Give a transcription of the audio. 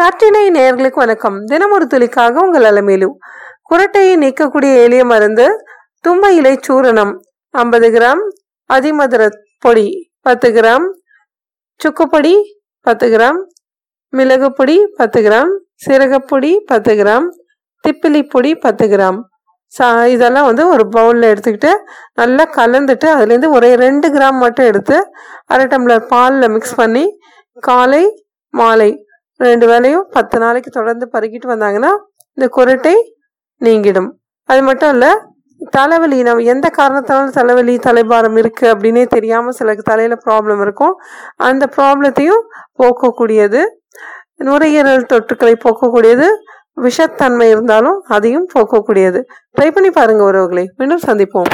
நாட்டினை நேர்களுக்கு வணக்கம். தினம் ஒரு துளிக்காக உங்கள் அலமேலு. குரட்டையை நீக்கக்கூடிய எளிய மருந்து தும்ப இலை சூரணம். ஐம்பது கிராம் அதிமதுர பொடி பத்து கிராம் சுக்குப்பொடி பத்து கிராம் மிளகு பொடி பத்து கிராம் சீரகப்பொடி பத்து கிராம் திப்பிலி பொடி பத்து கிராம். சா இதெல்லாம் வந்து ஒரு பவுலில் எடுத்துக்கிட்டு நல்லா கலந்துட்டு அதுலேருந்து ஒரே ரெண்டு கிராம் மட்டும் எடுத்து அரை டம்ளர் பாலில் மிக்ஸ் பண்ணி காலை மாலை ரெண்டு வேளையும் பத்து நாளைக்கு தொடர்ந்து பருகிட்டு வந்தாங்கன்னா இந்த குரட்டை நீங்கிடும். அது மட்டும் இல்லை தலைவலி நம்ம எந்த காரணத்தினாலும் தலைவலி தலைபாரம் இருக்குது அப்படின்னே தெரியாமல் சில தலையில் ப்ராப்ளம் இருக்கும். அந்த ப்ராப்ளத்தையும் போக்கக்கூடியது. நுரையீரல் தொற்றுக்களை போக்கக்கூடியது. விஷத்தன்மை இருந்தாலும் அதையும் போக்கக்கூடியது. ட்ரை பண்ணி பாருங்கள் உறவுகளை. மீண்டும் சந்திப்போம்.